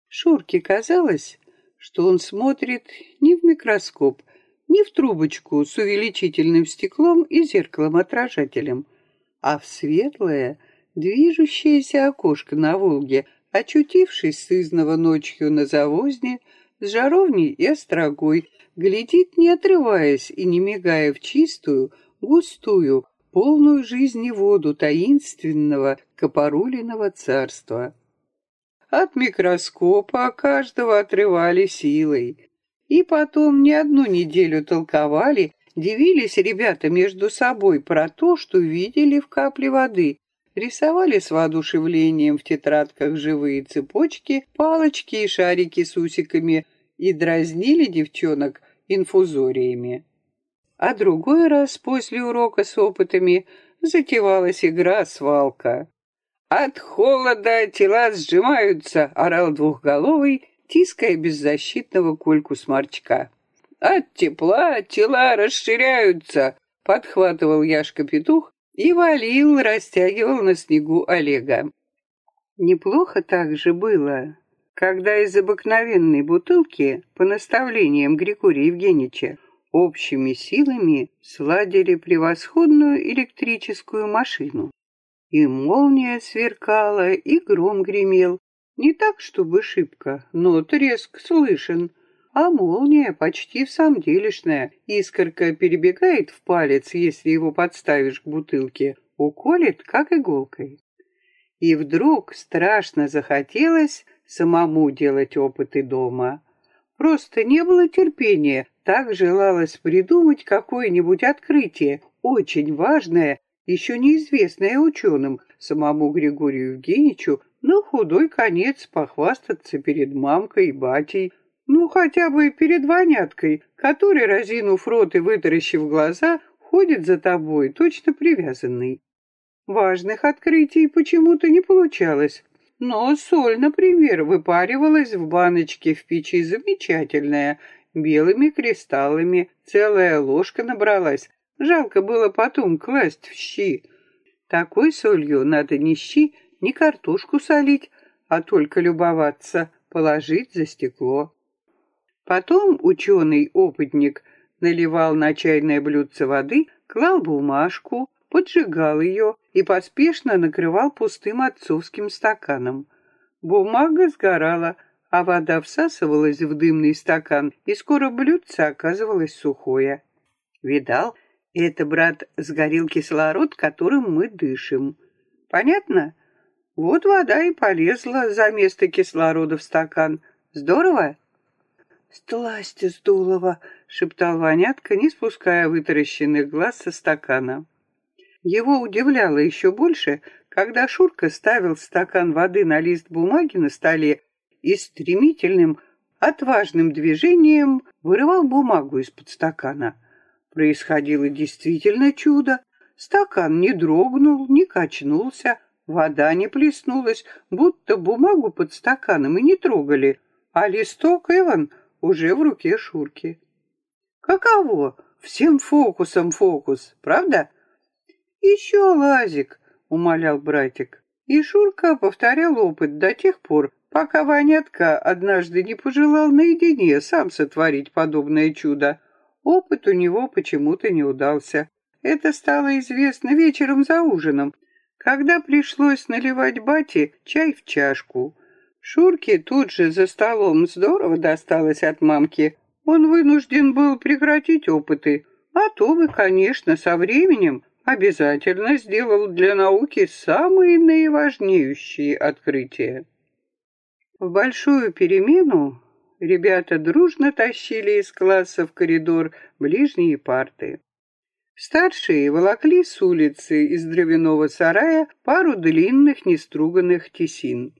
Шурке казалось, что он смотрит не в микроскоп, не в трубочку с увеличительным стеклом и зеркалом-отражателем, а в светлое, движущееся окошко на Волге, очутившись сызново ночью на завозне, с жаровней и острогой, глядит, не отрываясь и не мигая в чистую, густую, полную жизни воду таинственного Копорулиного царства. От микроскопа каждого отрывали силой. И потом не одну неделю толковали, дивились ребята между собой про то, что видели в капле воды, рисовали с воодушевлением в тетрадках живые цепочки, палочки и шарики с усиками и дразнили девчонок инфузориями. А другой раз после урока с опытами затевалась игра «Свалка». «От холода тела сжимаются», — орал двухголовый, тиская беззащитного Кольку сморчка. «От тепла тела расширяются», — подхватывал Яшка-петух и валил, растягивал на снегу Олега. Неплохо так же было, когда из обыкновенной бутылки, по наставлениям Григория Евгеньевича, общими силами сладили превосходную электрическую машину. И молния сверкала, и гром гремел. Не так, чтобы шибко, но треск слышен. А молния почти в самом делешная. Искорка перебегает в палец, если его подставишь к бутылке, уколет, как иголкой. И вдруг страшно захотелось самому делать опыты дома. Просто не было терпения, так желалось придумать какое-нибудь открытие, очень важное, еще неизвестное ученым, самому Григорию Евгеньевичу, но худой конец похвастаться перед мамкой и батей, ну, хотя бы перед воняткой, который, разинув рот и вытаращив глаза, ходит за тобой, точно привязанный. Важных открытий почему-то не получалось. Но соль, например, выпаривалась в баночке в печи замечательная, белыми кристаллами, целая ложка набралась. Жалко было потом класть в щи. Такой солью надо не щи, не картошку солить, а только любоваться, положить за стекло. Потом ученый-опытник наливал на чайное блюдце воды, клал бумажку, поджигал ее и поспешно накрывал пустым отцовским стаканом. Бумага сгорала, а вода всасывалась в дымный стакан, и скоро блюдце оказывалось сухое. Видал, это, брат, сгорел кислород, которым мы дышим. Понятно? Вот вода и полезла за место кислорода в стакан. Здорово? «Стласти Сдулова!» — шептал Ванятка, не спуская вытаращенных глаз со стакана. Его удивляло еще больше, когда Шурка ставил стакан воды на лист бумаги на столе и стремительным, отважным движением вырывал бумагу из-под стакана. Происходило действительно чудо. Стакан не дрогнул, не качнулся, вода не плеснулась, будто бумагу под стаканом и не трогали, а листок Эван уже в руке Шурки. Каково? Всем фокусом фокус, правда? «Еще лазик», — умолял братик. И Шурка повторял опыт до тех пор, пока Ванятка однажды не пожелал наедине сам сотворить подобное чудо. Опыт у него почему-то не удался. Это стало известно вечером за ужином, когда пришлось наливать бате чай в чашку. Шурке тут же за столом здорово досталось от мамки. Он вынужден был прекратить опыты, а то бы, конечно, со временем обязательно сделал для науки самые наиважнейшие открытия. В большую перемену ребята дружно тащили из класса в коридор ближние парты. Старшие волокли с улицы из дровяного сарая пару длинных неструганных тесин.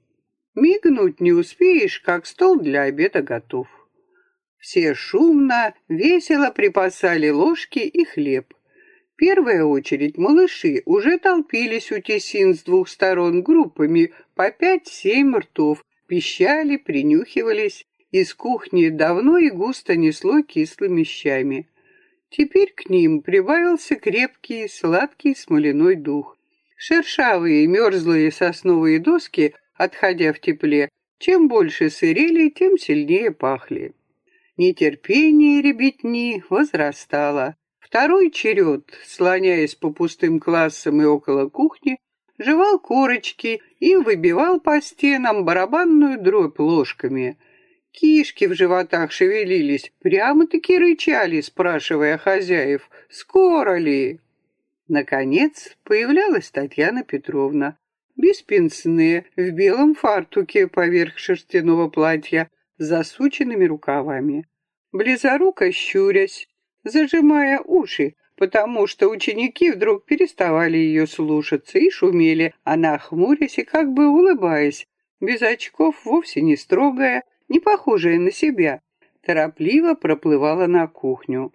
Мигнуть не успеешь, как стол для обеда готов. Все шумно, весело припасали ложки и хлеб. первая очередь малыши уже толпились у тесин с двух сторон группами по пять-семь ртов, пищали, принюхивались. Из кухни давно и густо несло кислыми щами. Теперь к ним прибавился крепкий, сладкий смоляной дух. Шершавые мерзлые сосновые доски, отходя в тепле, чем больше сырели, тем сильнее пахли. Нетерпение ребятни возрастало. Второй черед, слоняясь по пустым классам и около кухни, жевал корочки и выбивал по стенам барабанную дробь ложками — Кишки в животах шевелились, прямо-таки рычали, спрашивая хозяев, скоро ли. Наконец появлялась Татьяна Петровна, без пенсне, в белом фартуке поверх шерстяного платья, засученными рукавами. Близоруко щурясь, зажимая уши, потому что ученики вдруг переставали ее слушаться и шумели, она, хмурясь и как бы улыбаясь, без очков, вовсе не строгая, не похожая на себя, торопливо проплывала на кухню.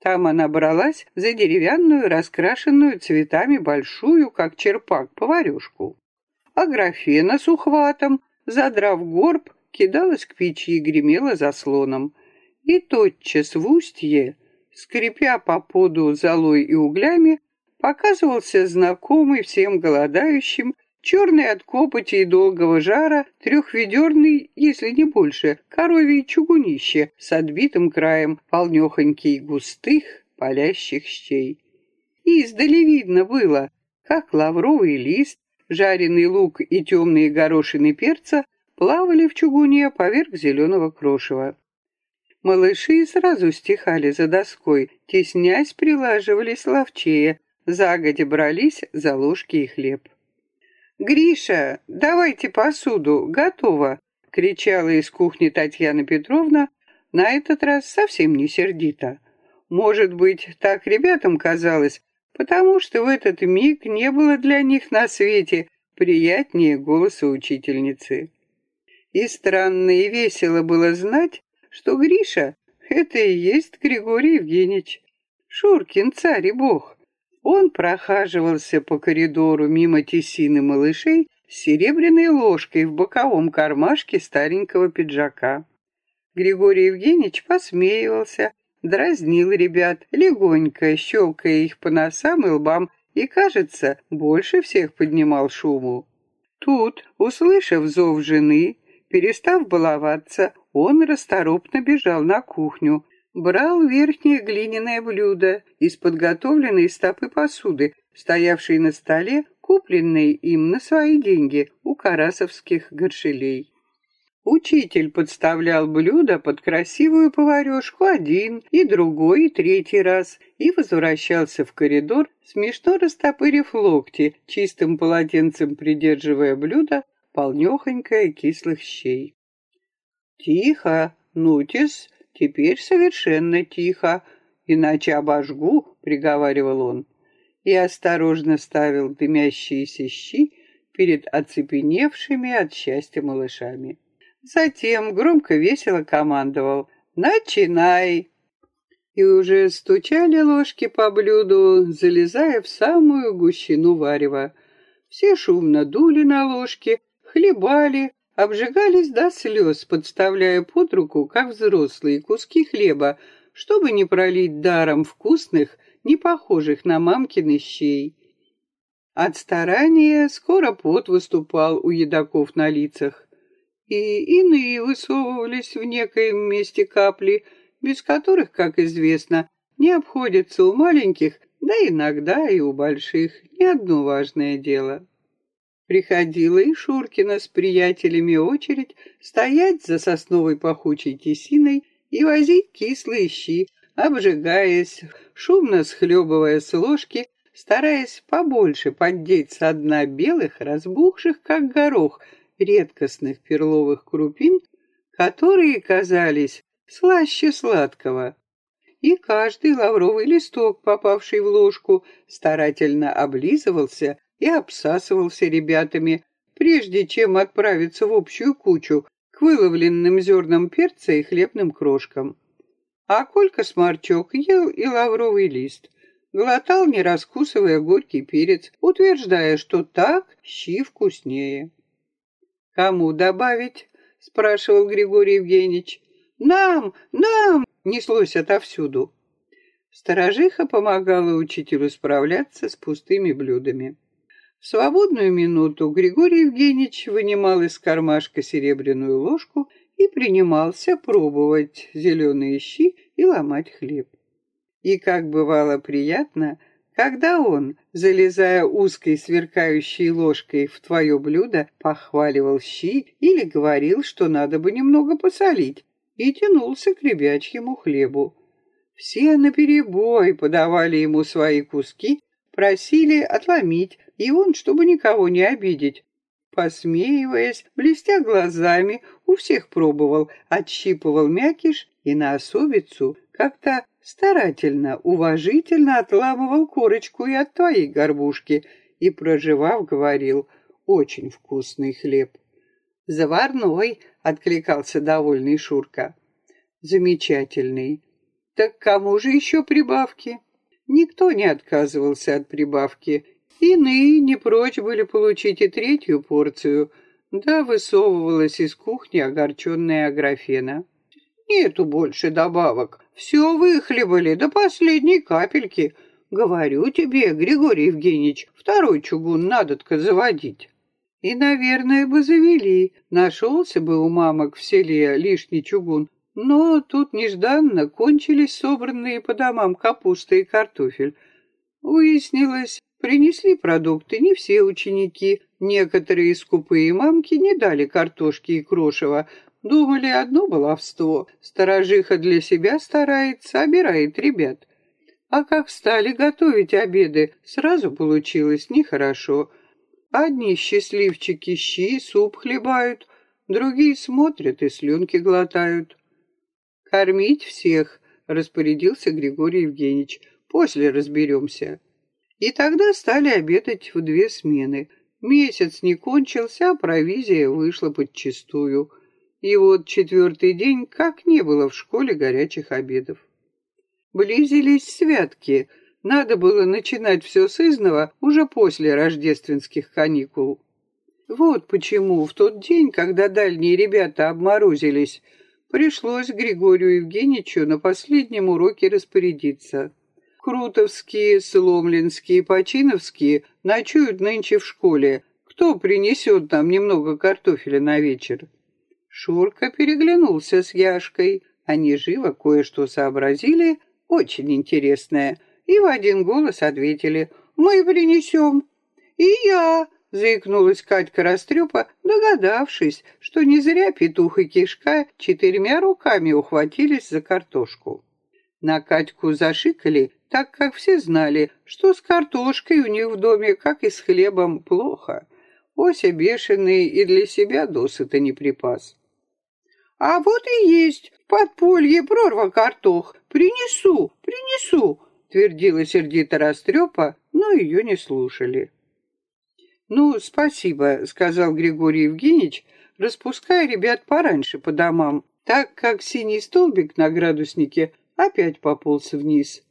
Там она бралась за деревянную, раскрашенную цветами большую, как черпак, поварешку. А графена с ухватом, задрав горб, кидалась к печи и гремела заслоном. И тотчас в устье, скрипя по поду золой и углями, показывался знакомый всем голодающим Черный от копоти и долгого жара, трехведерный, если не больше, коровий чугунище с отбитым краем, полнехонький густых, палящих щей. И издали видно было, как лавровый лист, жареный лук и темные горошины перца плавали в чугуне поверх зеленого крошева. Малыши сразу стихали за доской, теснясь прилаживались ловчее, загодя брались за ложки и хлеб. «Гриша, давайте посуду, готово!» — кричала из кухни Татьяна Петровна, на этот раз совсем не сердито. Может быть, так ребятам казалось, потому что в этот миг не было для них на свете приятнее голоса учительницы. И странно и весело было знать, что Гриша — это и есть Григорий Евгеньевич, Шуркин царь и бог. Он прохаживался по коридору мимо тесины малышей с серебряной ложкой в боковом кармашке старенького пиджака. Григорий Евгеньевич посмеивался, дразнил ребят, легонько щелкая их по носам и лбам, и, кажется, больше всех поднимал шуму. Тут, услышав зов жены, перестав баловаться, он расторопно бежал на кухню, брал верхнее глиняное блюдо из подготовленной стопы посуды, стоявшей на столе, купленной им на свои деньги у карасовских горшелей. Учитель подставлял блюдо под красивую поварешку один и другой, и третий раз, и возвращался в коридор, смешно растопырив локти, чистым полотенцем придерживая блюдо, полнехонькое кислых щей. «Тихо, Нутис!» Теперь совершенно тихо, иначе обожгу, приговаривал он, и осторожно ставил дымящиеся щи перед оцепеневшими от счастья малышами. Затем громко весело командовал «Начинай!» И уже стучали ложки по блюду, залезая в самую гущину варева. Все шумно дули на ложки, хлебали, обжигались до слез, подставляя под руку, как взрослые, куски хлеба, чтобы не пролить даром вкусных, не похожих на мамкины щей. От старания скоро пот выступал у едоков на лицах, и иные высовывались в некоем месте капли, без которых, как известно, не обходится у маленьких, да иногда и у больших, ни одно важное дело. Приходила и Шуркина с приятелями очередь стоять за сосновой пахучей тесиной и возить кислые щи, обжигаясь, шумно схлебывая с ложки, стараясь побольше поддеть со дна белых, разбухших, как горох, редкостных перловых крупин, которые казались слаще сладкого. И каждый лавровый листок, попавший в ложку, старательно облизывался, и обсасывался ребятами, прежде чем отправиться в общую кучу к выловленным зернам перца и хлебным крошкам. А Колька Сморчок ел и лавровый лист, глотал, не раскусывая горький перец, утверждая, что так щи вкуснее. «Кому добавить?» — спрашивал Григорий Евгеньевич. «Нам! Нам!» — неслось отовсюду. Сторожиха помогала учителю справляться с пустыми блюдами. В свободную минуту Григорий Евгеньевич вынимал из кармашка серебряную ложку и принимался пробовать зеленые щи и ломать хлеб. И как бывало приятно, когда он, залезая узкой сверкающей ложкой в твое блюдо, похваливал щи или говорил, что надо бы немного посолить, и тянулся к ребячьему хлебу. Все наперебой подавали ему свои куски, просили отломить, и он, чтобы никого не обидеть, посмеиваясь, блестя глазами, у всех пробовал, отщипывал мякиш и на особицу как-то старательно, уважительно отламывал корочку и от твоей горбушки и, проживав, говорил «Очень вкусный хлеб». «Заварной», — откликался довольный Шурка. «Замечательный. Так кому же еще прибавки?» Никто не отказывался от прибавки. Иные не прочь были получить и третью порцию, да высовывалась из кухни огорченная Аграфена. «Нету больше добавок. Все выхлебали до последней капельки. Говорю тебе, Григорий Евгеньевич, второй чугун надо-ка заводить». И, наверное, бы завели. Нашелся бы у мамок в селе лишний чугун, но тут нежданно кончились собранные по домам капуста и картофель. Выяснилось, принесли продукты не все ученики. Некоторые скупые мамки не дали картошки и крошева. Думали, одно баловство. Сторожиха для себя старается, обирает ребят. А как стали готовить обеды, сразу получилось нехорошо. Одни счастливчики щи, суп хлебают, другие смотрят и слюнки глотают. «Кормить всех», — распорядился Григорий Евгеньевич. «После разберемся». И тогда стали обедать в две смены. Месяц не кончился, а провизия вышла подчистую. И вот четвертый день как не было в школе горячих обедов. Близились святки. Надо было начинать все с изного уже после рождественских каникул. Вот почему в тот день, когда дальние ребята обморозились, Пришлось Григорию Евгеньевичу на последнем уроке распорядиться. Крутовские, Соломлинские, Починовские ночуют нынче в школе. Кто принесет нам немного картофеля на вечер? Шурка переглянулся с Яшкой. Они живо кое-что сообразили, очень интересное, и в один голос ответили «Мы принесем». «И я», — заикнулась Катька Растрепа, догадавшись, что не зря петух и кишка четырьмя руками ухватились за картошку. На Катьку зашикали, так как все знали, что с картошкой у них в доме, как и с хлебом, плохо. Ося бешеный и для себя досыта не припас. «А вот и есть в подполье прорва картох. Принесу, принесу», — твердила сердито Растрепа, но ее не слушали. «Ну, спасибо», — сказал Григорий Евгеньевич, распуская ребят пораньше по домам, так как синий столбик на градуснике опять пополз вниз.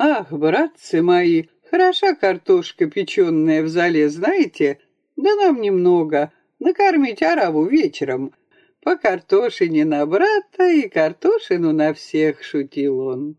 «Ах, братцы мои, хороша картошка, печеная в зале, знаете? Да нам немного, накормить араву вечером. По картошине на брата и картошину на всех», — шутил он.